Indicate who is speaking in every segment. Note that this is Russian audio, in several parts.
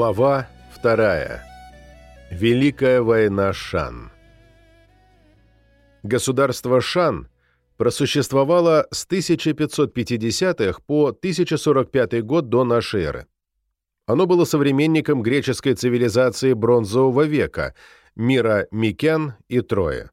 Speaker 1: Глава вторая. Великая война Шан. Государство Шан просуществовало с 1550-х по 1045 год до нашей эры. Оно было современником греческой цивилизации бронзового века, мира Микян и Троя.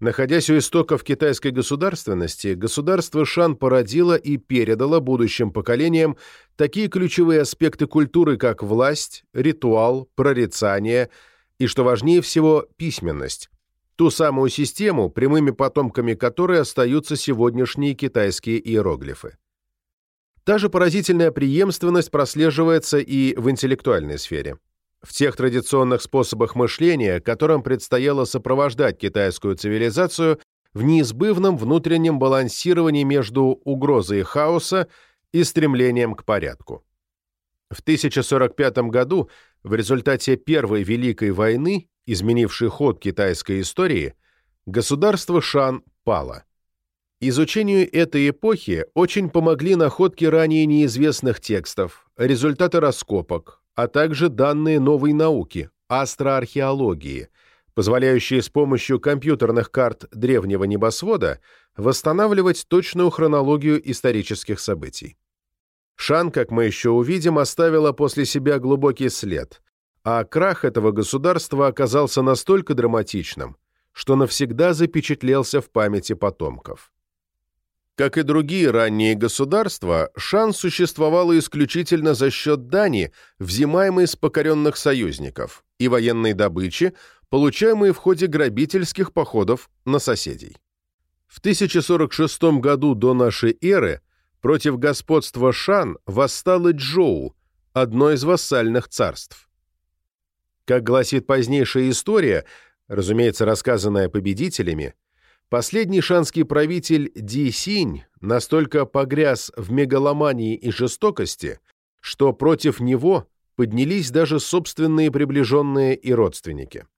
Speaker 1: Находясь у истоков китайской государственности, государство Шан породило и передало будущим поколениям такие ключевые аспекты культуры, как власть, ритуал, прорицание и, что важнее всего, письменность, ту самую систему, прямыми потомками которой остаются сегодняшние китайские иероглифы. Та же поразительная преемственность прослеживается и в интеллектуальной сфере в тех традиционных способах мышления, которым предстояло сопровождать китайскую цивилизацию в неизбывном внутреннем балансировании между угрозой хаоса и стремлением к порядку. В 1045 году, в результате Первой Великой войны, изменившей ход китайской истории, государство Шан пало. Изучению этой эпохи очень помогли находки ранее неизвестных текстов, результаты раскопок, а также данные новой науки – астроархеологии, позволяющие с помощью компьютерных карт древнего небосвода восстанавливать точную хронологию исторических событий. Шан, как мы еще увидим, оставила после себя глубокий след, а крах этого государства оказался настолько драматичным, что навсегда запечатлелся в памяти потомков. Как и другие ранние государства, Шан существовала исключительно за счет дани, взимаемой с покоренных союзников, и военной добычи, получаемой в ходе грабительских походов на соседей. В 1046 году до нашей эры против господства Шан восстало Джоу, одно из вассальных царств. Как гласит позднейшая история, разумеется, рассказанная победителями, Последний шанский правитель Ди Синь настолько погряз в мегаломании и жестокости, что против него поднялись даже собственные приближенные и родственники.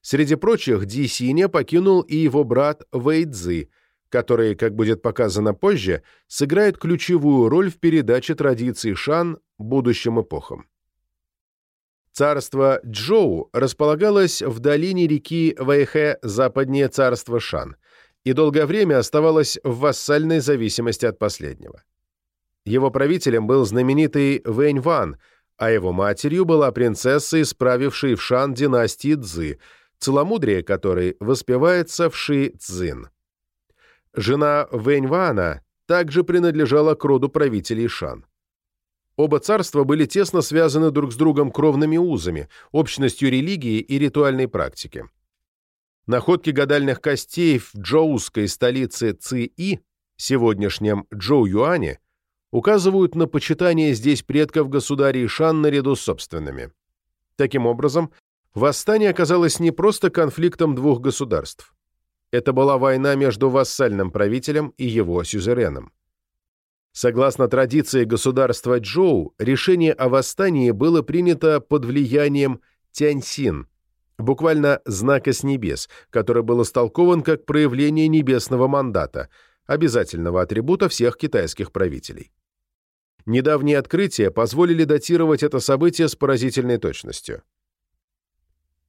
Speaker 1: Среди прочих Ди Синя покинул и его брат Вэй Цзы, который, как будет показано позже, сыграет ключевую роль в передаче традиций Шан будущим эпохам. Царство Джоу располагалось в долине реки Вэйхэ западнее царства Шан и долгое время оставалось в вассальной зависимости от последнего. Его правителем был знаменитый Вэнь Ван, а его матерью была принцесса, исправившая в Шан династии Цзы, целомудрие которой воспевается в Ши Цзин. Жена Вэнь Вана также принадлежала к роду правителей Шан. Оба царства были тесно связаны друг с другом кровными узами, общностью религии и ритуальной практики. Находки гадальных костей в джоуской столице Ци-И, сегодняшнем Джоу-Юане, указывают на почитание здесь предков государей Шан наряду с собственными. Таким образом, восстание оказалось не просто конфликтом двух государств. Это была война между вассальным правителем и его сюзереном. Согласно традиции государства Джоу, решение о восстании было принято под влиянием Тяньсин, буквально знака с небес, который был истолкован как проявление небесного мандата, обязательного атрибута всех китайских правителей. Недавние открытия позволили датировать это событие с поразительной точностью.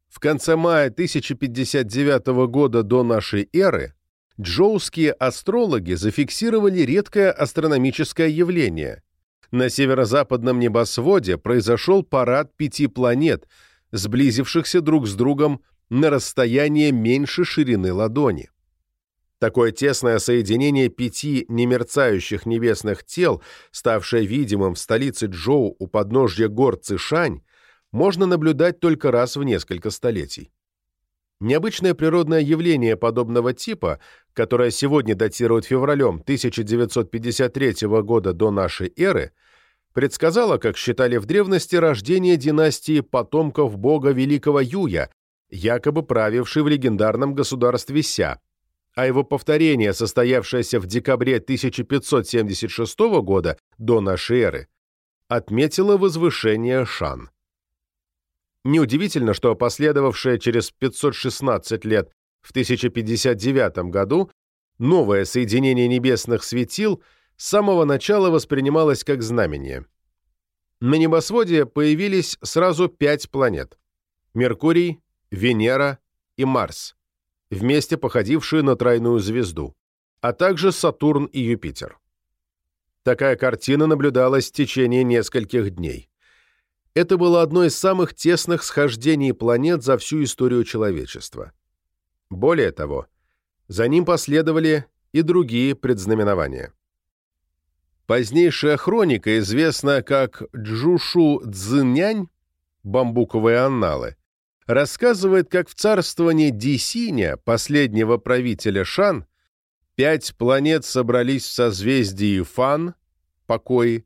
Speaker 1: В конце мая 1059 года до нашей эры джоуские астрологи зафиксировали редкое астрономическое явление. На северо-западном небосводе произошел парад пяти планет, сблизившихся друг с другом на расстояние меньше ширины ладони. Такое тесное соединение пяти немерцающих небесных тел, ставшее видимым в столице Джоу у подножья гор Цишань, можно наблюдать только раз в несколько столетий. Необычное природное явление подобного типа, которое сегодня датирует февралем 1953 года до нашей эры, предсказало, как считали в древности, рождение династии потомков бога Великого Юя, якобы правившей в легендарном государстве Ся, а его повторение, состоявшееся в декабре 1576 года до нашей эры, отметило возвышение Шан. Неудивительно, что последовавшее через 516 лет в 1059 году новое соединение небесных светил с самого начала воспринималось как знамение. на небосводе появились сразу пять планет – Меркурий, Венера и Марс, вместе походившие на тройную звезду, а также Сатурн и Юпитер. Такая картина наблюдалась в течение нескольких дней. Это было одно из самых тесных схождений планет за всю историю человечества. Более того, за ним последовали и другие предзнаменования. Позднейшая хроника известна как Джушу Цзинянь, бамбуковые анналы, рассказывает, как в царствовании Дисиня, последнего правителя Шан, пять планет собрались в созвездии Фан, покой,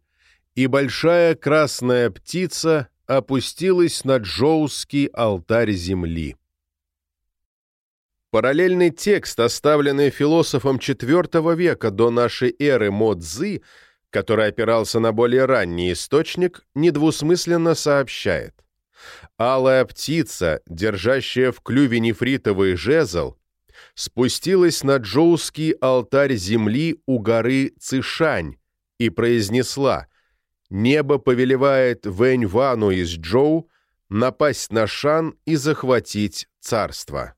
Speaker 1: и большая красная птица опустилась на джоуский алтарь земли. Параллельный текст, оставленный философом IV века до нашей эры Мо который опирался на более ранний источник, недвусмысленно сообщает. Алая птица, держащая в клюве нефритовый жезл, спустилась на джоуский алтарь земли у горы Цишань и произнесла «Небо повелевает Вэнь-Вану из Джоу напасть на Шан и захватить царство».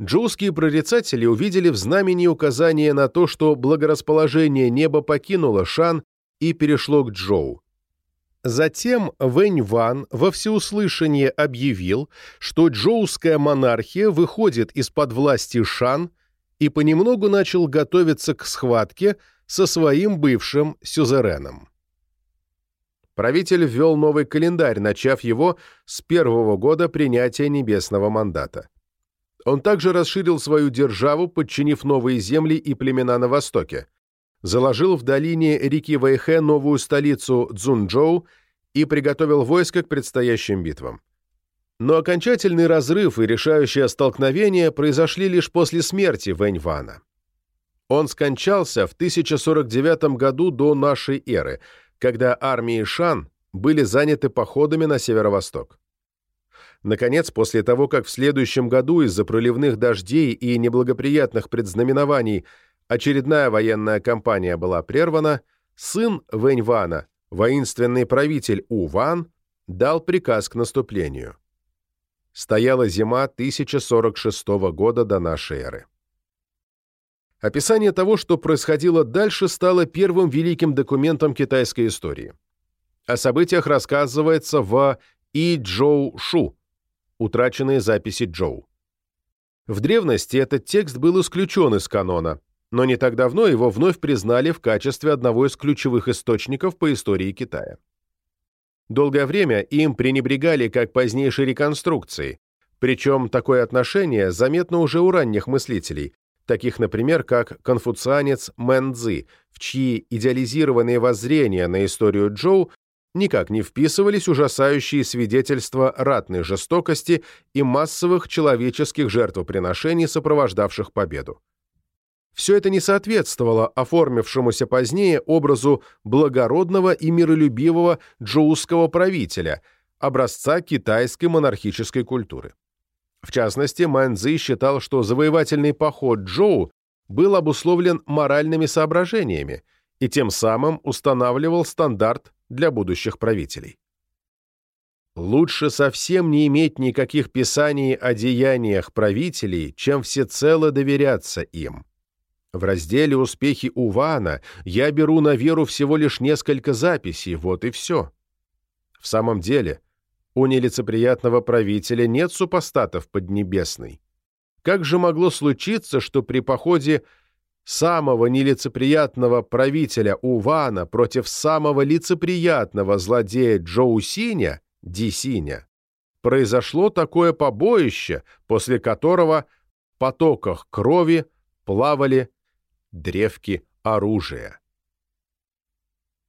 Speaker 1: Джоуские прорицатели увидели в знамени указание на то, что благорасположение неба покинуло Шан и перешло к Джоу. Затем Вэнь Ван во всеуслышание объявил, что джоуская монархия выходит из-под власти Шан и понемногу начал готовиться к схватке со своим бывшим сюзереном. Правитель ввел новый календарь, начав его с первого года принятия небесного мандата. Он также расширил свою державу, подчинив новые земли и племена на востоке. Заложил в долине реки Вэйхэ новую столицу Цзунчжоу и приготовил войско к предстоящим битвам. Но окончательный разрыв и решающее столкновение произошли лишь после смерти Вэньвана. Он скончался в 1049 году до нашей эры, когда армии Шан были заняты походами на северо-восток. Наконец, после того, как в следующем году из-за проливных дождей и неблагоприятных предзнаменований очередная военная кампания была прервана, сын Вэньвана, воинственный правитель Уван, дал приказ к наступлению. Стояла зима 1046 года до нашей эры. Описание того, что происходило дальше, стало первым великим документом китайской истории. О событиях рассказывается в И Джоу Шу, утраченные записи Джоу. В древности этот текст был исключен из канона, но не так давно его вновь признали в качестве одного из ключевых источников по истории Китая. Долгое время им пренебрегали как позднейшей реконструкции, причем такое отношение заметно уже у ранних мыслителей, таких, например, как конфуцианец Мэн Цзи, в чьи идеализированные воззрения на историю Джоу никак не вписывались ужасающие свидетельства ратной жестокости и массовых человеческих жертвоприношений, сопровождавших победу. Все это не соответствовало оформившемуся позднее образу благородного и миролюбивого джоуского правителя, образца китайской монархической культуры. В частности, Мэнзи считал, что завоевательный поход Джоу был обусловлен моральными соображениями и тем самым устанавливал стандарт для будущих правителей. Лучше совсем не иметь никаких писаний о деяниях правителей, чем всецело доверяться им. В разделе «Успехи Увана» я беру на веру всего лишь несколько записей, вот и все. В самом деле, у нелицеприятного правителя нет супостатов Поднебесной. Как же могло случиться, что при походе самого нелицеприятного правителя Увана против самого лицеприятного злодея Джоусиня, Дисиня, произошло такое побоище, после которого в потоках крови плавали древки оружия.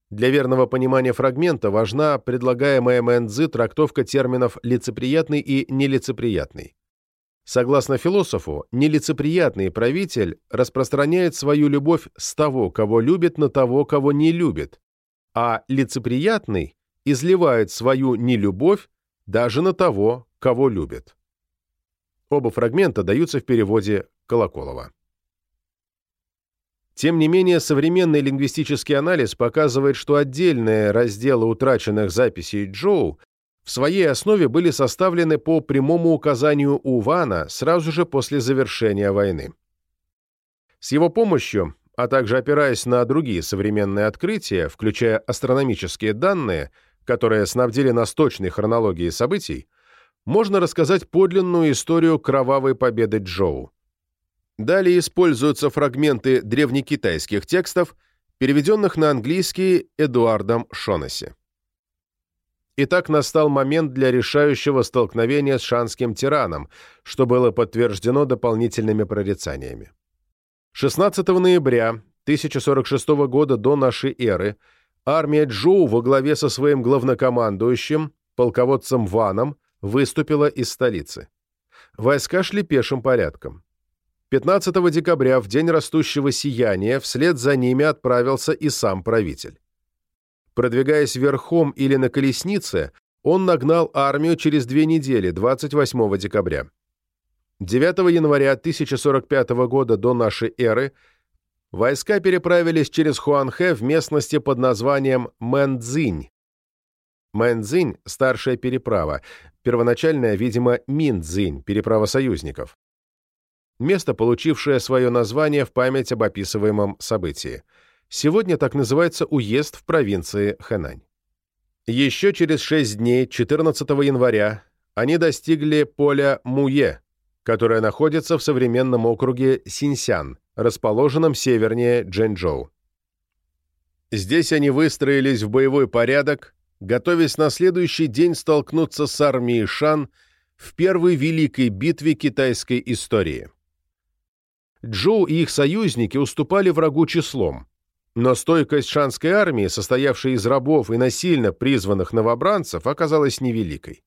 Speaker 1: Для верного понимания фрагмента важна предлагаемая Мэнцзы трактовка терминов «лицеприятный» и «нелицеприятный». Согласно философу, нелицеприятный правитель распространяет свою любовь с того, кого любит, на того, кого не любит, а лицеприятный изливает свою нелюбовь даже на того, кого любит. Оба фрагмента даются в переводе Колоколова. Тем не менее, современный лингвистический анализ показывает, что отдельные разделы утраченных записей Джоу в своей основе были составлены по прямому указанию Увана сразу же после завершения войны. С его помощью, а также опираясь на другие современные открытия, включая астрономические данные, которые снабдили нас точной хронологией событий, можно рассказать подлинную историю кровавой победы Джоу. Далее используются фрагменты древнекитайских текстов, переведенных на английский Эдуардом Шонесси. Итак, настал момент для решающего столкновения с шанским тираном, что было подтверждено дополнительными прорицаниями. 16 ноября 1046 года до нашей эры армия Джоу во главе со своим главнокомандующим, полководцем Ваном, выступила из столицы. Войска шли пешим порядком. 15 декабря, в день растущего сияния, вслед за ними отправился и сам правитель. Продвигаясь верхом или на колеснице, он нагнал армию через две недели, 28 декабря. 9 января 1045 года до нашей эры войска переправились через Хуанхэ в местности под названием Мэнцзинь. Мэнцзинь – старшая переправа, первоначальная, видимо, Минцзинь, переправа союзников место, получившее свое название в память об описываемом событии. Сегодня так называется уезд в провинции Хэнань. Еще через шесть дней, 14 января, они достигли поля Муе, которое находится в современном округе Синьсян, расположенном севернее Джэнчжоу. Здесь они выстроились в боевой порядок, готовясь на следующий день столкнуться с армией Шан в первой великой битве китайской истории. Джоу и их союзники уступали врагу числом, но стойкость шанской армии, состоявшей из рабов и насильно призванных новобранцев, оказалась невеликой.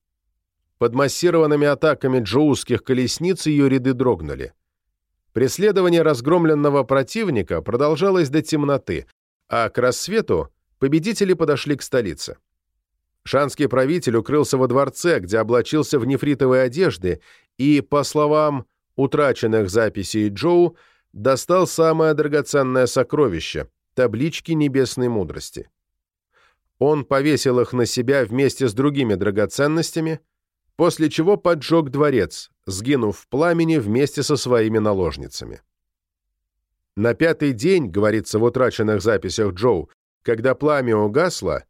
Speaker 1: Под массированными атаками джоуских колесниц ее ряды дрогнули. Преследование разгромленного противника продолжалось до темноты, а к рассвету победители подошли к столице. Шанский правитель укрылся во дворце, где облачился в нефритовые одежды и, по словам утраченных записей Джоу достал самое драгоценное сокровище — таблички небесной мудрости. Он повесил их на себя вместе с другими драгоценностями, после чего поджег дворец, сгинув в пламени вместе со своими наложницами. На пятый день, говорится в утраченных записях Джоу, когда пламя угасло,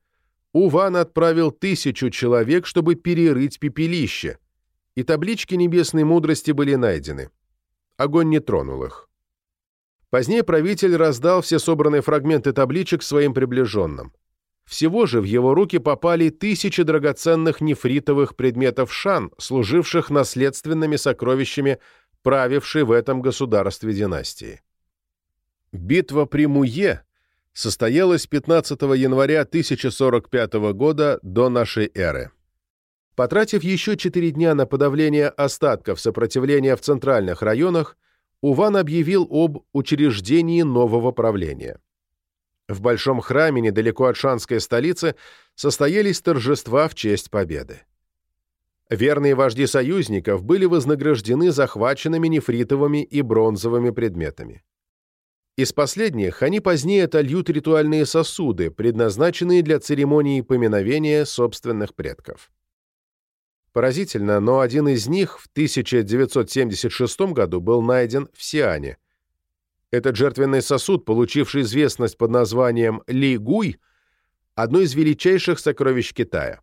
Speaker 1: Уван отправил тысячу человек, чтобы перерыть пепелище — и таблички небесной мудрости были найдены. Огонь не тронул их. Позднее правитель раздал все собранные фрагменты табличек своим приближенным. Всего же в его руки попали тысячи драгоценных нефритовых предметов шан, служивших наследственными сокровищами правившей в этом государстве династии. Битва при Муе состоялась 15 января 1045 года до нашей эры. Потратив еще четыре дня на подавление остатков сопротивления в центральных районах, Уван объявил об учреждении нового правления. В Большом храме, недалеко от шанской столицы, состоялись торжества в честь победы. Верные вожди союзников были вознаграждены захваченными нефритовыми и бронзовыми предметами. Из последних они позднее отольют ритуальные сосуды, предназначенные для церемонии поминовения собственных предков. Поразительно, но один из них в 1976 году был найден в Сиане. Этот жертвенный сосуд, получивший известность под названием Ли Гуй, одно из величайших сокровищ Китая.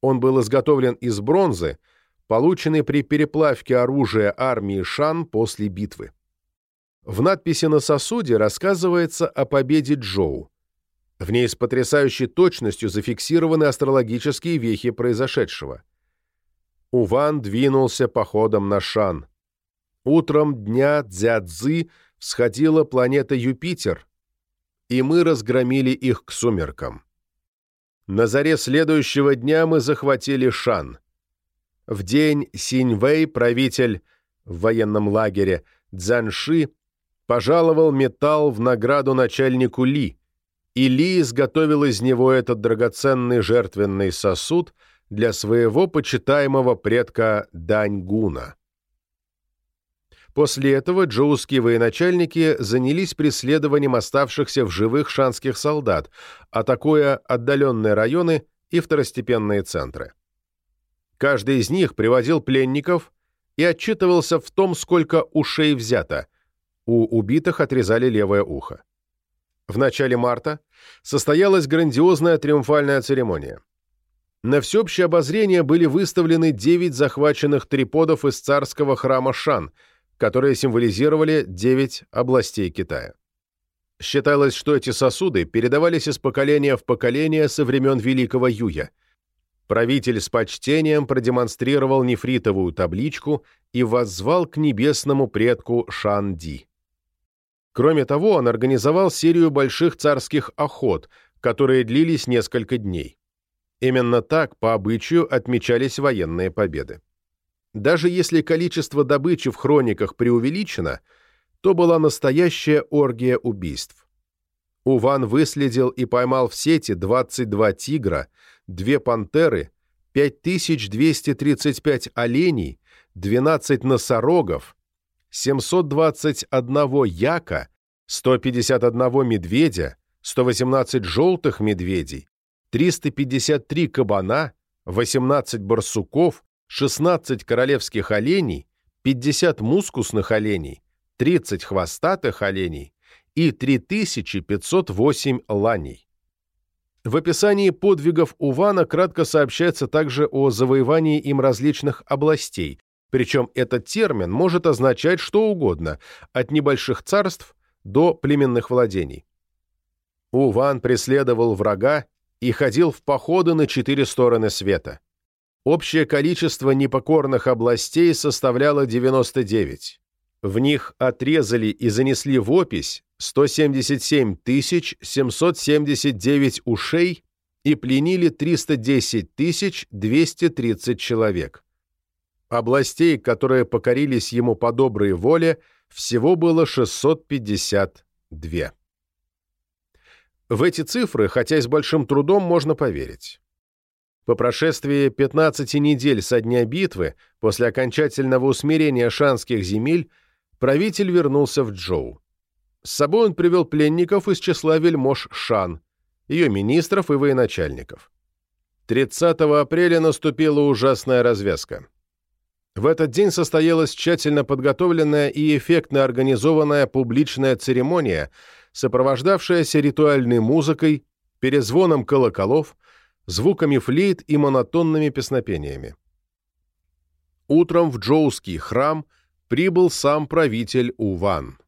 Speaker 1: Он был изготовлен из бронзы, полученной при переплавке оружия армии Шан после битвы. В надписи на сосуде рассказывается о победе Джоу. В ней с потрясающей точностью зафиксированы астрологические вехи произошедшего – Уван двинулся походом на Шан. Утром дня Дзядзы всходила планета Юпитер, и мы разгромили их к сумеркам. На заре следующего дня мы захватили Шан. В день Синьвэй правитель в военном лагере Дзянши пожаловал металл в награду начальнику Ли, и Ли изготовил из него этот драгоценный жертвенный сосуд — для своего почитаемого предка Даньгуна. После этого джоуские военачальники занялись преследованием оставшихся в живых шанских солдат, атакуя отдаленные районы и второстепенные центры. Каждый из них приводил пленников и отчитывался в том, сколько ушей взято. У убитых отрезали левое ухо. В начале марта состоялась грандиозная триумфальная церемония. На всеобщее обозрение были выставлены девять захваченных триподов из царского храма Шан, которые символизировали девять областей Китая. Считалось, что эти сосуды передавались из поколения в поколение со времен Великого Юя. Правитель с почтением продемонстрировал нефритовую табличку и воззвал к небесному предку Шан-Ди. Кроме того, он организовал серию больших царских охот, которые длились несколько дней. Именно так, по обычаю, отмечались военные победы. Даже если количество добычи в хрониках преувеличено, то была настоящая оргия убийств. Уван выследил и поймал в сети 22 тигра, две пантеры, 5235 оленей, 12 носорогов, 721 яка, 151 медведя, 118 желтых медведей, 353 кабана, 18 барсуков, 16 королевских оленей, 50 мускусных оленей, 30 хвостатых оленей и 3508 ланей. В описании подвигов Увана кратко сообщается также о завоевании им различных областей, причем этот термин может означать что угодно, от небольших царств до племенных владений. Уван преследовал врага и ходил в походы на четыре стороны света. Общее количество непокорных областей составляло 99. В них отрезали и занесли в опись 177 779 ушей и пленили 310 230 человек. Областей, которые покорились ему по доброй воле, всего было 652. В эти цифры, хотя и с большим трудом, можно поверить. По прошествии 15 недель со дня битвы, после окончательного усмирения шанских земель, правитель вернулся в Джоу. С собой он привел пленников из числа вельмож Шан, ее министров и военачальников. 30 апреля наступила ужасная развязка. В этот день состоялась тщательно подготовленная и эффектно организованная публичная церемония, сопровождавшаяся ритуальной музыкой, перезвоном колоколов, звуками флейт и монотонными песнопениями. Утром в Джоуский храм прибыл сам правитель Уван.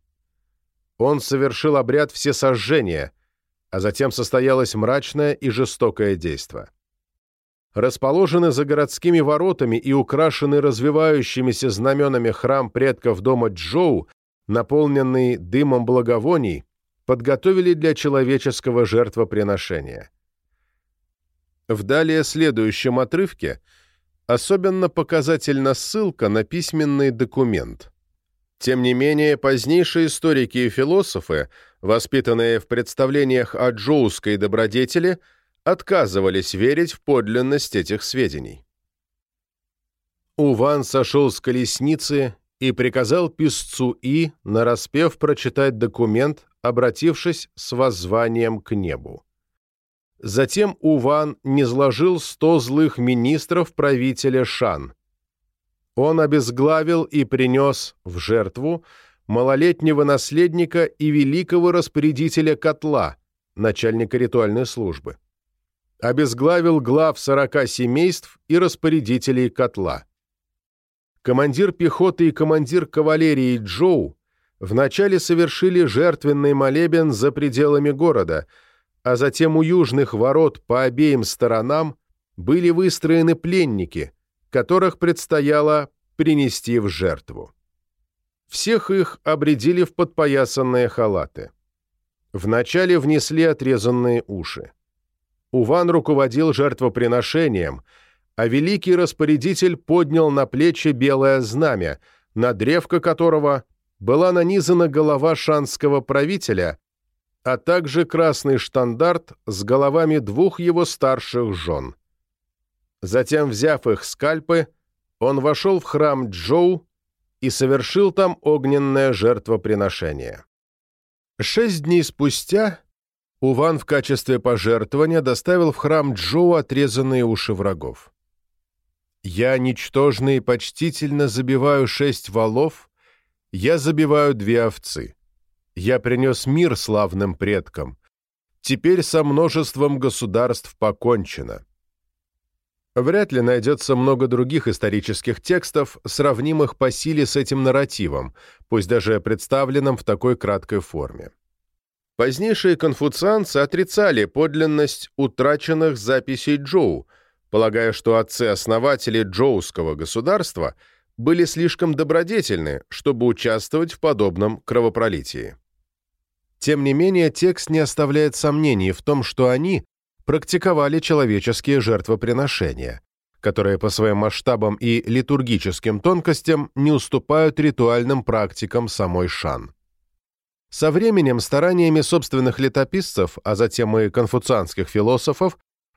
Speaker 1: Он совершил обряд всесожжения, а затем состоялось мрачное и жестокое действо расположенный за городскими воротами и украшенный развивающимися знаменами храм предков дома Джоу, наполненный дымом благовоний, подготовили для человеческого жертвоприношения. В далее следующем отрывке особенно показательна ссылка на письменный документ. Тем не менее, позднейшие историки и философы, воспитанные в представлениях о джоуской добродетели – отказывались верить в подлинность этих сведений. Уван сошел с колесницы и приказал писцу И нараспев прочитать документ, обратившись с воззванием к небу. Затем Уван низложил сто злых министров правителя Шан. Он обезглавил и принес в жертву малолетнего наследника и великого распорядителя котла, начальника ритуальной службы обезглавил глав сорока семейств и распорядителей котла. Командир пехоты и командир кавалерии Джоу вначале совершили жертвенный молебен за пределами города, а затем у южных ворот по обеим сторонам были выстроены пленники, которых предстояло принести в жертву. Всех их обредили в подпоясанные халаты. Вначале внесли отрезанные уши. Уван руководил жертвоприношением, а великий распорядитель поднял на плечи белое знамя, на древко которого была нанизана голова шанского правителя, а также красный штандарт с головами двух его старших жен. Затем, взяв их скальпы, он вошел в храм Джоу и совершил там огненное жертвоприношение. Шесть дней спустя Уван в качестве пожертвования доставил в храм Джоу отрезанные уши врагов. «Я ничтожно и почтительно забиваю шесть валов, я забиваю две овцы. Я принес мир славным предкам. Теперь со множеством государств покончено». Вряд ли найдется много других исторических текстов, сравнимых по силе с этим нарративом, пусть даже представленным в такой краткой форме. Позднейшие конфуцианцы отрицали подлинность утраченных записей Джоу, полагая, что отцы-основатели джоуского государства были слишком добродетельны, чтобы участвовать в подобном кровопролитии. Тем не менее, текст не оставляет сомнений в том, что они практиковали человеческие жертвоприношения, которые по своим масштабам и литургическим тонкостям не уступают ритуальным практикам самой Шан. Со временем стараниями собственных летописцев, а затем и конфуцианских философов,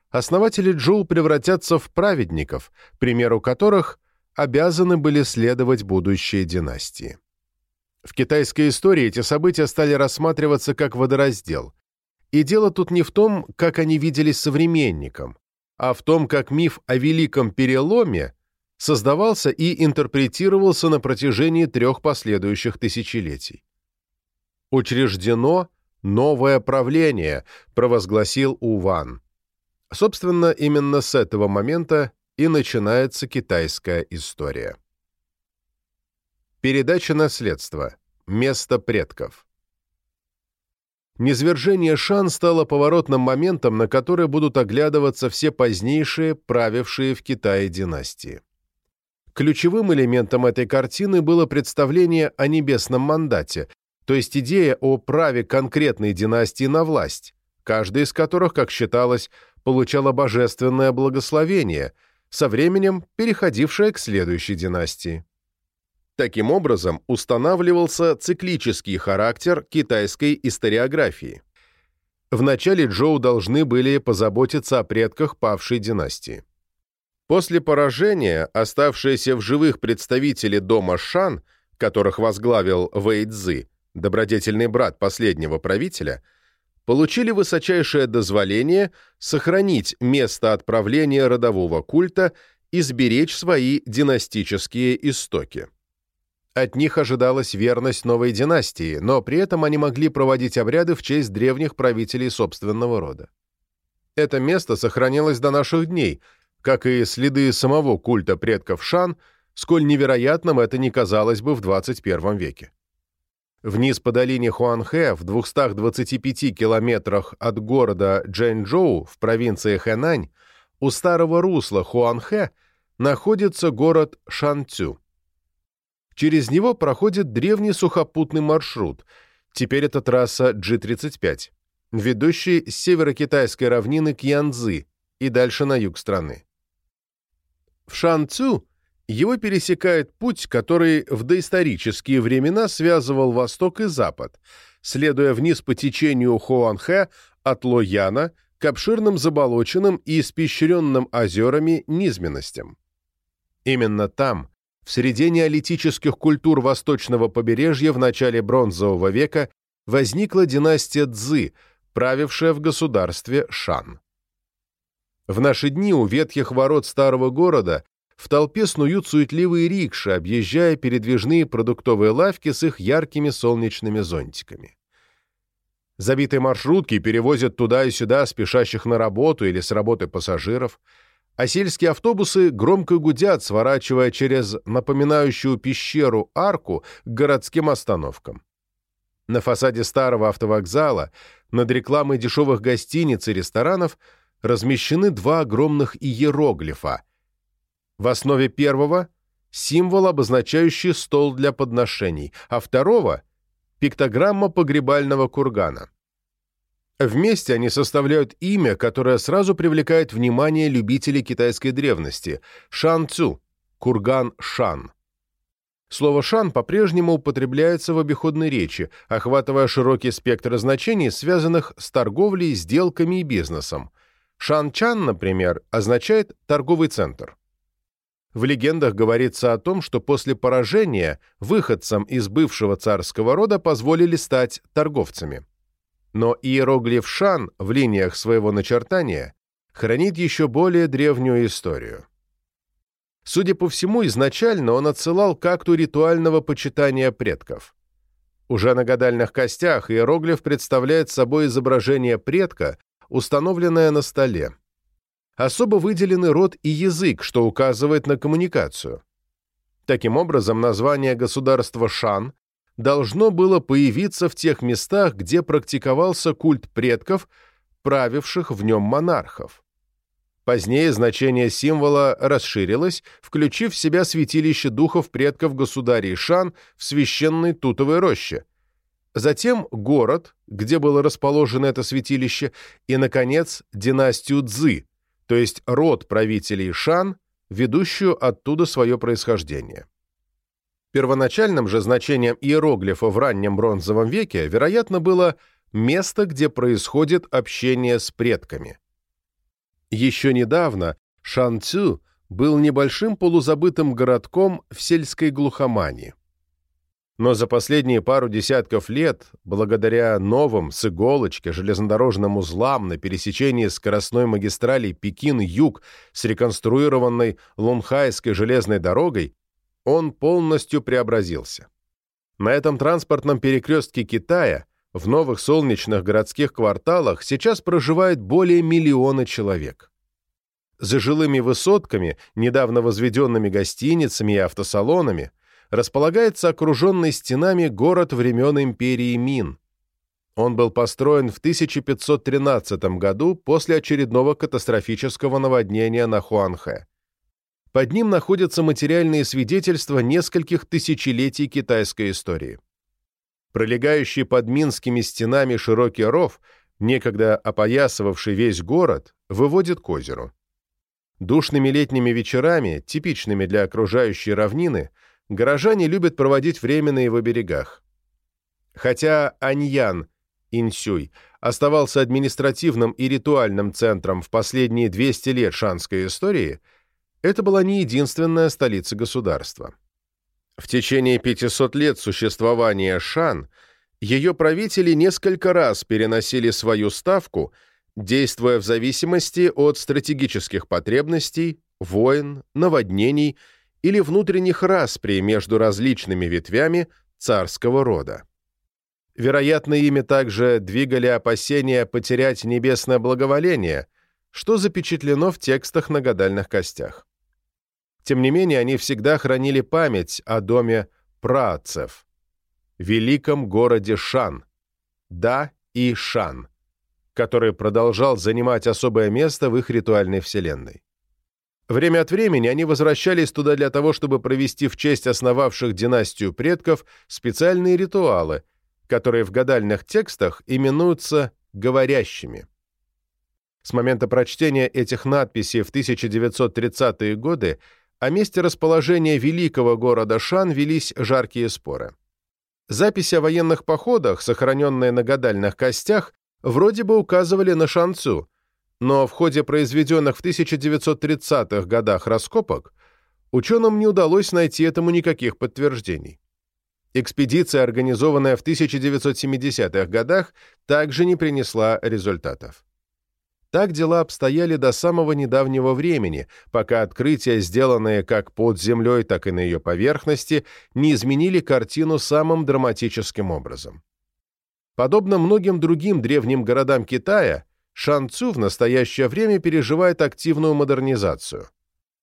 Speaker 1: основатели Джоу превратятся в праведников, примеру которых обязаны были следовать будущие династии. В китайской истории эти события стали рассматриваться как водораздел. И дело тут не в том, как они виделись современникам, а в том, как миф о Великом Переломе создавался и интерпретировался на протяжении трех последующих тысячелетий. «Учреждено новое правление», — провозгласил Уван. Собственно, именно с этого момента и начинается китайская история. Передача наследства. Место предков. Низвержение Шан стало поворотным моментом, на который будут оглядываться все позднейшие, правившие в Китае династии. Ключевым элементом этой картины было представление о небесном мандате, то есть идея о праве конкретной династии на власть, каждая из которых, как считалось, получала божественное благословение, со временем переходившее к следующей династии. Таким образом, устанавливался циклический характер китайской историографии. Вначале Джоу должны были позаботиться о предках павшей династии. После поражения оставшиеся в живых представители дома Шан, которых возглавил Вэй Цзы, добродетельный брат последнего правителя, получили высочайшее дозволение сохранить место отправления родового культа и сберечь свои династические истоки. От них ожидалась верность новой династии, но при этом они могли проводить обряды в честь древних правителей собственного рода. Это место сохранилось до наших дней, как и следы самого культа предков Шан, сколь невероятным это не казалось бы в 21 веке. Вниз по долине Хуанхэ, в 225 километрах от города Джэньчжоу в провинции Хэнань, у старого русла Хуанхэ находится город Шанцю. Через него проходит древний сухопутный маршрут, теперь это трасса G-35, ведущий с северо-китайской равнины к Янцзы и дальше на юг страны. В Шанцю его пересекает путь, который в доисторические времена связывал Восток и Запад, следуя вниз по течению Хуанхэ от Лояна к обширным заболоченным и испещренным озерами низменностям. Именно там, в среде неолитических культур восточного побережья в начале Бронзового века возникла династия Цзы, правившая в государстве Шан. В наши дни у ветхих ворот старого города в толпе снуют суетливые рикши, объезжая передвижные продуктовые лавки с их яркими солнечными зонтиками. Забитые маршрутки перевозят туда и сюда спешащих на работу или с работы пассажиров – а сельские автобусы громко гудят, сворачивая через напоминающую пещеру арку к городским остановкам. На фасаде старого автовокзала, над рекламой дешевых гостиниц и ресторанов, размещены два огромных иероглифа. В основе первого — символ, обозначающий стол для подношений, а второго — пиктограмма погребального кургана. Вместе они составляют имя, которое сразу привлекает внимание любителей китайской древности – Шан Цю, курган Шан. Слово «шан» по-прежнему употребляется в обиходной речи, охватывая широкий спектр значений, связанных с торговлей, сделками и бизнесом. Шан-чан, например, означает «торговый центр». В легендах говорится о том, что после поражения выходцам из бывшего царского рода позволили стать торговцами. Но иероглиф Шан в линиях своего начертания хранит еще более древнюю историю. Судя по всему, изначально он отсылал к акту ритуального почитания предков. Уже на гадальных костях иероглиф представляет собой изображение предка, установленное на столе. Особо выделены род и язык, что указывает на коммуникацию. Таким образом, название государства Шан должно было появиться в тех местах, где практиковался культ предков, правивших в нем монархов. Позднее значение символа расширилось, включив в себя святилище духов предков государей Шан в священной Тутовой роще. Затем город, где было расположено это святилище, и, наконец, династию Цзы, то есть род правителей Шан, ведущую оттуда свое происхождение. Первоначальным же значением иероглифа в раннем бронзовом веке, вероятно, было место, где происходит общение с предками. Еще недавно Шанцю был небольшим полузабытым городком в сельской глухомани. Но за последние пару десятков лет, благодаря новым с иголочки железнодорожным узлам на пересечении скоростной магистрали Пекин-Юг с реконструированной Лунхайской железной дорогой, он полностью преобразился. На этом транспортном перекрестке Китая в новых солнечных городских кварталах сейчас проживает более миллиона человек. За жилыми высотками, недавно возведенными гостиницами и автосалонами, располагается окруженный стенами город времен империи Мин. Он был построен в 1513 году после очередного катастрофического наводнения на Хуанхэ. Под ним находятся материальные свидетельства нескольких тысячелетий китайской истории. Пролегающий под Минскими стенами широкий ров, некогда опоясывавший весь город, выводит к озеру. Душными летними вечерами, типичными для окружающей равнины, горожане любят проводить время на его берегах. Хотя Аньян, Инсюй, оставался административным и ритуальным центром в последние 200 лет шанской истории, это была не единственная столица государства. В течение 500 лет существования Шан ее правители несколько раз переносили свою ставку, действуя в зависимости от стратегических потребностей, войн, наводнений или внутренних расприй между различными ветвями царского рода. Вероятно, ими также двигали опасения потерять небесное благоволение, что запечатлено в текстах на гадальных костях. Тем не менее, они всегда хранили память о доме праотцев, великом городе Шан, Да и Шан, который продолжал занимать особое место в их ритуальной вселенной. Время от времени они возвращались туда для того, чтобы провести в честь основавших династию предков специальные ритуалы, которые в гадальных текстах именуются «говорящими». С момента прочтения этих надписей в 1930-е годы о месте расположения великого города Шан велись жаркие споры. Записи о военных походах, сохраненные на гадальных костях, вроде бы указывали на Шанцу, но в ходе произведенных в 1930-х годах раскопок ученым не удалось найти этому никаких подтверждений. Экспедиция, организованная в 1970-х годах, также не принесла результатов. Так дела обстояли до самого недавнего времени, пока открытия, сделанные как под землей, так и на ее поверхности, не изменили картину самым драматическим образом. Подобно многим другим древним городам Китая, Шанцю в настоящее время переживает активную модернизацию.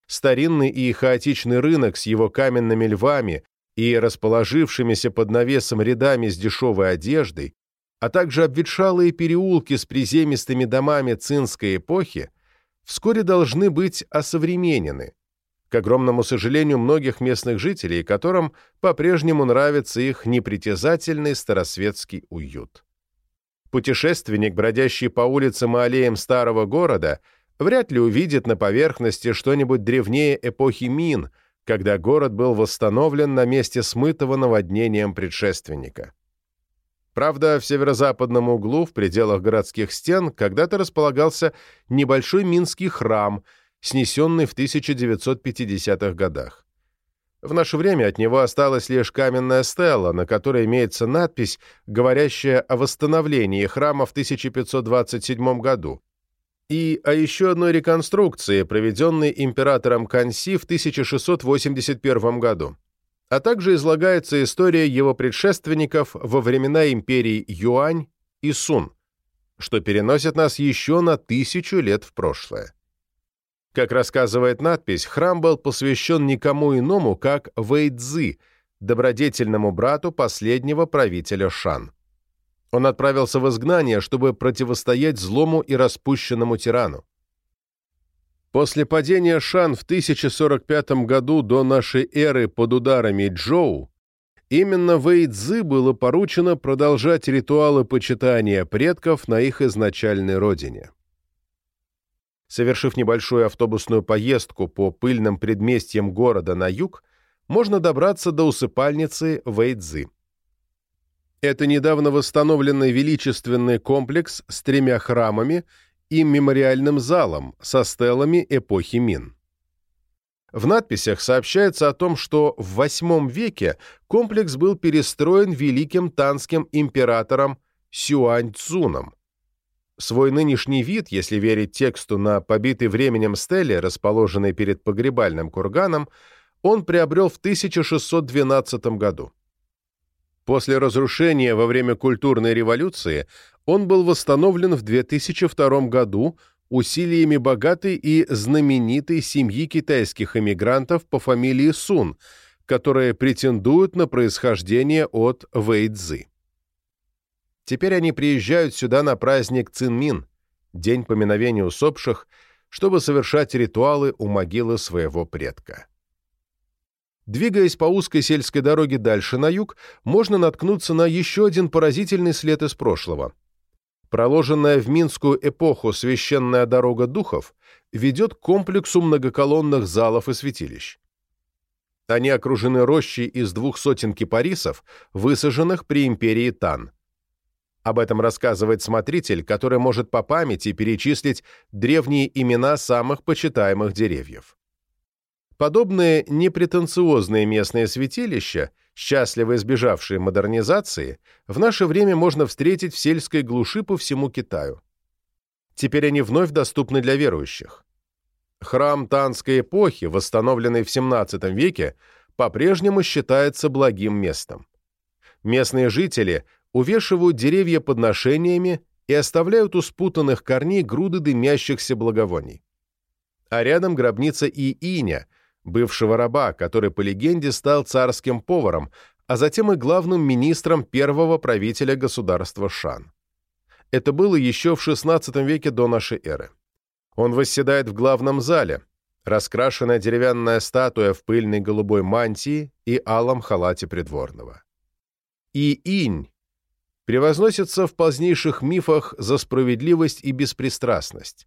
Speaker 1: Старинный и хаотичный рынок с его каменными львами и расположившимися под навесом рядами с дешевой одеждой, а также обветшалые переулки с приземистыми домами цинской эпохи, вскоре должны быть осовременены, к огромному сожалению многих местных жителей, которым по-прежнему нравится их непритязательный старосветский уют. Путешественник, бродящий по улицам и аллеям старого города, вряд ли увидит на поверхности что-нибудь древнее эпохи Мин, когда город был восстановлен на месте смытого наводнением предшественника. Правда, в северо-западном углу, в пределах городских стен, когда-то располагался небольшой минский храм, снесенный в 1950-х годах. В наше время от него осталась лишь каменная стела, на которой имеется надпись, говорящая о восстановлении храма в 1527 году, и о еще одной реконструкции, проведенной императором Канси в 1681 году. А также излагается история его предшественников во времена империй Юань и Сун, что переносит нас еще на тысячу лет в прошлое. Как рассказывает надпись, храм был посвящен никому иному, как Вэйдзы, добродетельному брату последнего правителя Шан. Он отправился в изгнание, чтобы противостоять злому и распущенному тирану. После падения Шан в 1045 году до нашей эры под ударами Джоу, именно Вэйдзы было поручено продолжать ритуалы почитания предков на их изначальной родине. Совершив небольшую автобусную поездку по пыльным предместьям города на юг, можно добраться до усыпальницы Вэйдзы. Это недавно восстановленный величественный комплекс с тремя храмами и мемориальным залом со стелами эпохи Мин. В надписях сообщается о том, что в VIII веке комплекс был перестроен великим танским императором Сюань Цуном, Свой нынешний вид, если верить тексту на побитый временем стеле, расположенной перед погребальным курганом, он приобрел в 1612 году. После разрушения во время культурной революции он был восстановлен в 2002 году усилиями богатой и знаменитой семьи китайских эмигрантов по фамилии Сун, которые претендуют на происхождение от Вэйцзы. Теперь они приезжают сюда на праздник Цинмин, день поминовения усопших, чтобы совершать ритуалы у могилы своего предка. Двигаясь по узкой сельской дороге дальше на юг, можно наткнуться на еще один поразительный след из прошлого. Проложенная в Минскую эпоху священная дорога духов ведет к комплексу многоколонных залов и святилищ. Они окружены рощей из двух сотен кипарисов, высаженных при империи Тан. Об этом рассказывает смотритель, который может по памяти перечислить древние имена самых почитаемых деревьев. Подобные непретенциозные местные святилища, счастливо избежавшие модернизации, в наше время можно встретить в сельской глуши по всему Китаю. Теперь они вновь доступны для верующих. Храм Танской эпохи, восстановленный в XVII веке, по-прежнему считается благим местом. Местные жители увешивают деревья подношениями и оставляют у спутанных корней груды дымящихся благовоний. А рядом гробница Ииня, бывшего раба, который, по легенде, стал царским поваром, а затем и главным министром первого правителя государства Шан. Это было еще в XVI веке до нашей эры. Он восседает в главном зале, раскрашенная деревянная статуя в пыльной голубой мантии и алом халате придворного. И превозносится в позднейших мифах за справедливость и беспристрастность.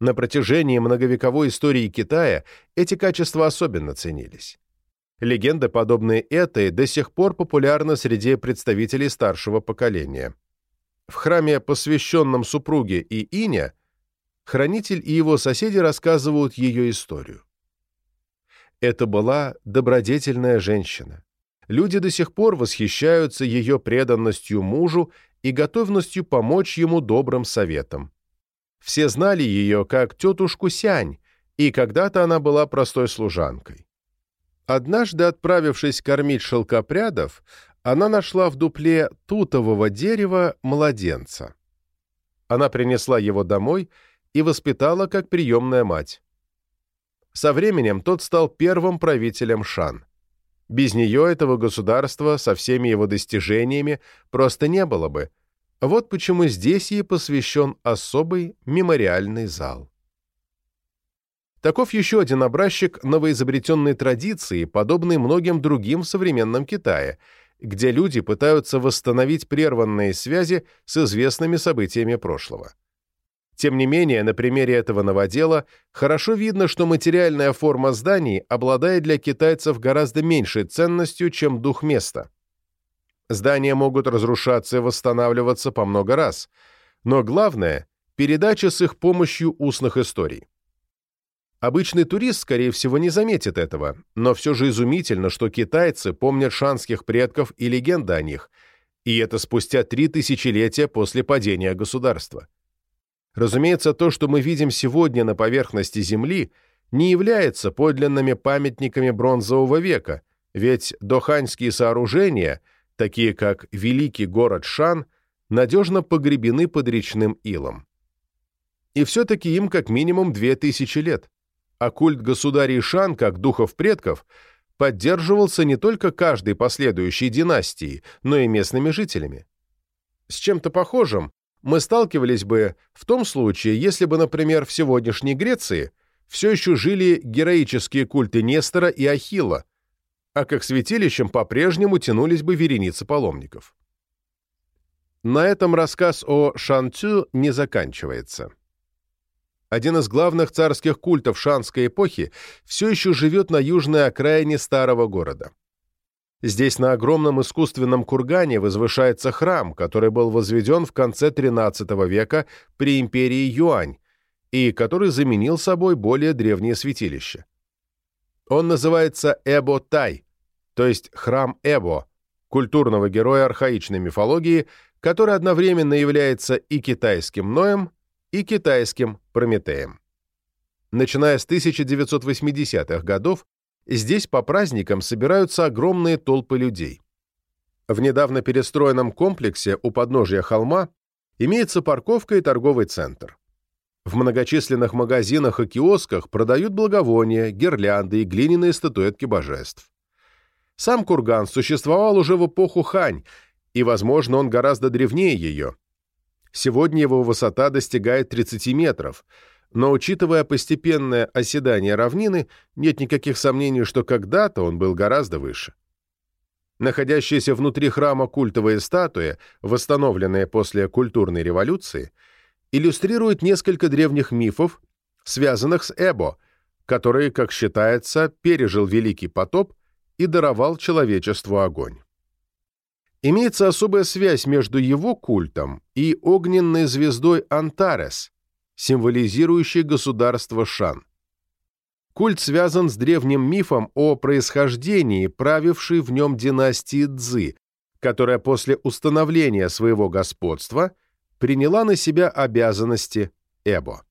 Speaker 1: На протяжении многовековой истории Китая эти качества особенно ценились. Легенды, подобные этой, до сих пор популярны среди представителей старшего поколения. В храме, посвященном супруге Ииня, хранитель и его соседи рассказывают ее историю. Это была добродетельная женщина, люди до сих пор восхищаются ее преданностью мужу и готовностью помочь ему добрым советом. Все знали ее как тетушку Сянь, и когда-то она была простой служанкой. Однажды, отправившись кормить шелкопрядов, она нашла в дупле тутового дерева младенца. Она принесла его домой и воспитала как приемная мать. Со временем тот стал первым правителем Шан. Без нее этого государства со всеми его достижениями просто не было бы. Вот почему здесь ей посвящен особый мемориальный зал. Таков еще один образчик новоизобретенной традиции, подобной многим другим в современном Китае, где люди пытаются восстановить прерванные связи с известными событиями прошлого. Тем не менее, на примере этого новодела хорошо видно, что материальная форма зданий обладает для китайцев гораздо меньшей ценностью, чем дух места. Здания могут разрушаться и восстанавливаться по много раз, но главное – передача с их помощью устных историй. Обычный турист, скорее всего, не заметит этого, но все же изумительно, что китайцы помнят шанских предков и легенды о них, и это спустя три тысячелетия после падения государства. Разумеется, то, что мы видим сегодня на поверхности Земли, не является подлинными памятниками бронзового века, ведь доханьские сооружения, такие как Великий город Шан, надежно погребены под речным илом. И все-таки им как минимум две тысячи лет а культ государей Шан, как духов предков, поддерживался не только каждой последующей династией, но и местными жителями. С чем-то похожим мы сталкивались бы в том случае, если бы, например, в сегодняшней Греции все еще жили героические культы Нестора и Ахилла, а как святилищем по-прежнему тянулись бы вереницы паломников. На этом рассказ о Шанцю не заканчивается один из главных царских культов шанской эпохи, все еще живет на южной окраине старого города. Здесь на огромном искусственном кургане возвышается храм, который был возведен в конце XIII века при империи Юань и который заменил собой более древнее святилище. Он называется Эбо-Тай, то есть храм Эбо, культурного героя архаичной мифологии, который одновременно является и китайским Ноем, и китайским Прометеем. Начиная с 1980-х годов, здесь по праздникам собираются огромные толпы людей. В недавно перестроенном комплексе у подножия холма имеется парковка и торговый центр. В многочисленных магазинах и киосках продают благовония, гирлянды и глиняные статуэтки божеств. Сам курган существовал уже в эпоху Хань, и, возможно, он гораздо древнее ее, Сегодня его высота достигает 30 метров, но, учитывая постепенное оседание равнины, нет никаких сомнений, что когда-то он был гораздо выше. Находящаяся внутри храма культовая статуя, восстановленная после культурной революции, иллюстрирует несколько древних мифов, связанных с Эбо, который, как считается, пережил Великий потоп и даровал человечеству огонь. Имеется особая связь между его культом и огненной звездой Антарес, символизирующей государство Шан. Культ связан с древним мифом о происхождении правившей в нем династии Цзы, которая после установления своего господства приняла на себя обязанности Эбо.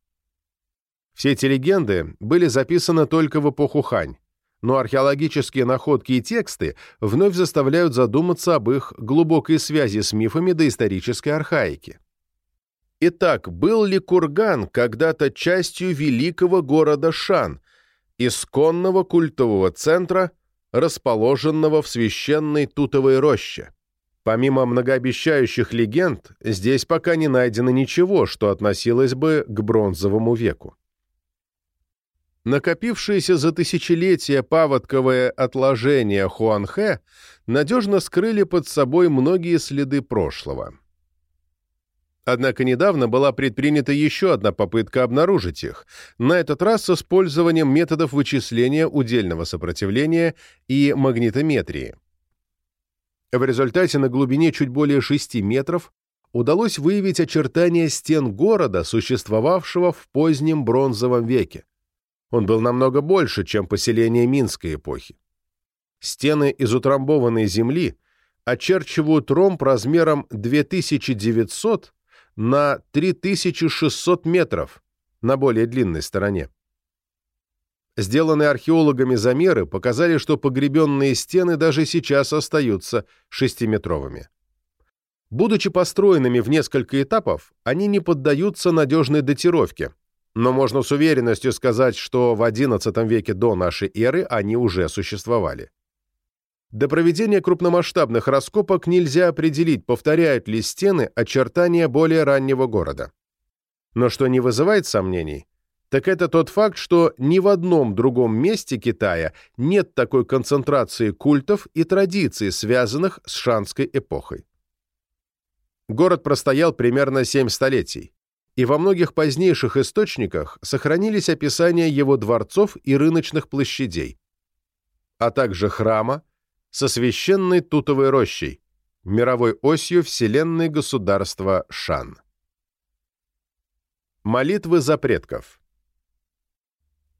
Speaker 1: Все эти легенды были записаны только в эпоху Хань, но археологические находки и тексты вновь заставляют задуматься об их глубокой связи с мифами доисторической архаики. Итак, был ли Курган когда-то частью великого города Шан, исконного культового центра, расположенного в священной Тутовой роще? Помимо многообещающих легенд, здесь пока не найдено ничего, что относилось бы к бронзовому веку. Накопившиеся за тысячелетия паводковое отложение Хуанхэ надежно скрыли под собой многие следы прошлого. Однако недавно была предпринята еще одна попытка обнаружить их, на этот раз с использованием методов вычисления удельного сопротивления и магнитометрии. В результате на глубине чуть более 6 метров удалось выявить очертания стен города, существовавшего в позднем бронзовом веке. Он был намного больше, чем поселение Минской эпохи. Стены из утрамбованной земли очерчивают ромб размером 2900 на 3600 метров на более длинной стороне. Сделанные археологами замеры показали, что погребенные стены даже сейчас остаются шестиметровыми. Будучи построенными в несколько этапов, они не поддаются надежной датировке, но можно с уверенностью сказать, что в XI веке до нашей эры они уже существовали. До проведения крупномасштабных раскопок нельзя определить, повторяют ли стены очертания более раннего города. Но что не вызывает сомнений, так это тот факт, что ни в одном другом месте Китая нет такой концентрации культов и традиций, связанных с шанской эпохой. Город простоял примерно 7 столетий и во многих позднейших источниках сохранились описания его дворцов и рыночных площадей, а также храма со священной тутовой рощей, мировой осью вселенной государства Шан. Молитвы за предков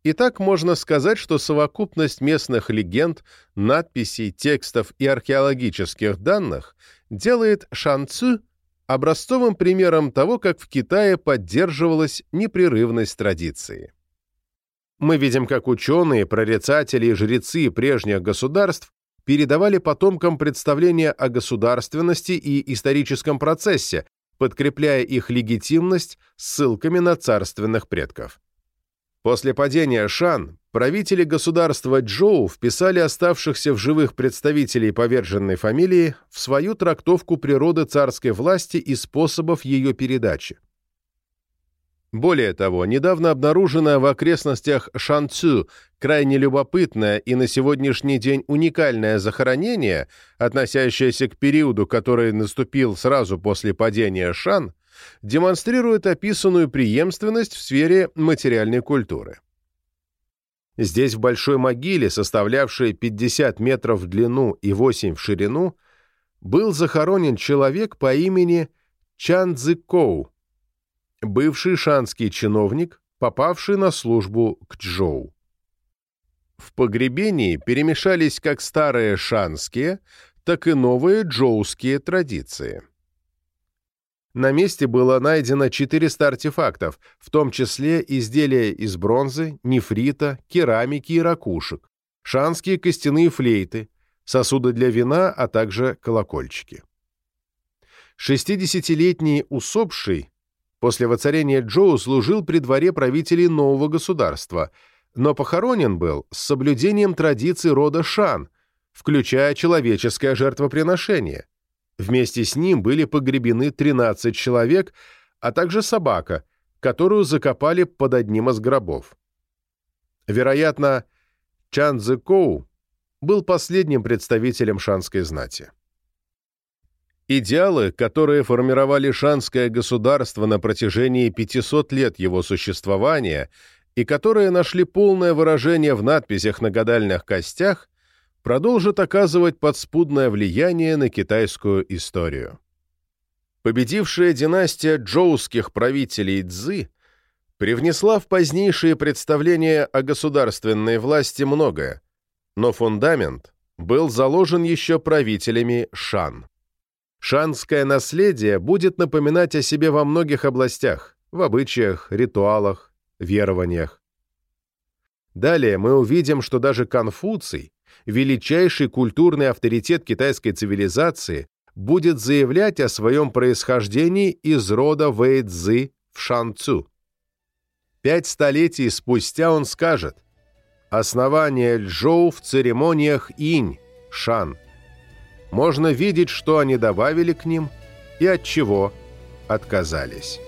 Speaker 1: И так можно сказать, что совокупность местных легенд, надписей, текстов и археологических данных делает Шанцю образцовым примером того, как в Китае поддерживалась непрерывность традиции. Мы видим, как ученые, прорицатели и жрецы прежних государств передавали потомкам представления о государственности и историческом процессе, подкрепляя их легитимность ссылками на царственных предков. После падения Шан правители государства Джоу вписали оставшихся в живых представителей поверженной фамилии в свою трактовку природы царской власти и способов ее передачи. Более того, недавно обнаруженное в окрестностях Шанцю крайне любопытное и на сегодняшний день уникальное захоронение, относящееся к периоду, который наступил сразу после падения Шан, демонстрирует описанную преемственность в сфере материальной культуры. Здесь в большой могиле, составлявшей 50 метров в длину и 8 в ширину, был захоронен человек по имени Чан Цзыкоу, бывший шанский чиновник, попавший на службу к Чжоу. В погребении перемешались как старые шанские, так и новые джоуские традиции. На месте было найдено 400 артефактов, в том числе изделия из бронзы, нефрита, керамики и ракушек, шанские костяные флейты, сосуды для вина, а также колокольчики. 60-летний усопший После воцарения Джоу служил при дворе правителей нового государства, но похоронен был с соблюдением традиций рода Шан, включая человеческое жертвоприношение. Вместе с ним были погребены 13 человек, а также собака, которую закопали под одним из гробов. Вероятно, Чан Цзэкоу был последним представителем шанской знати. Идеалы, которые формировали шанское государство на протяжении 500 лет его существования и которые нашли полное выражение в надписях на гадальных костях, продолжат оказывать подспудное влияние на китайскую историю. Победившая династия джоуских правителей Цзы привнесла в позднейшие представления о государственной власти многое, но фундамент был заложен еще правителями Шан. Шанское наследие будет напоминать о себе во многих областях, в обычаях, ритуалах, верованиях. Далее мы увидим, что даже Конфуций, величайший культурный авторитет китайской цивилизации, будет заявлять о своем происхождении из рода Вэйцзы в Шанцю. Пять столетий спустя он скажет «Основание Джоу в церемониях инь, Шан» можно видеть, что они добавили к ним и от чего отказались.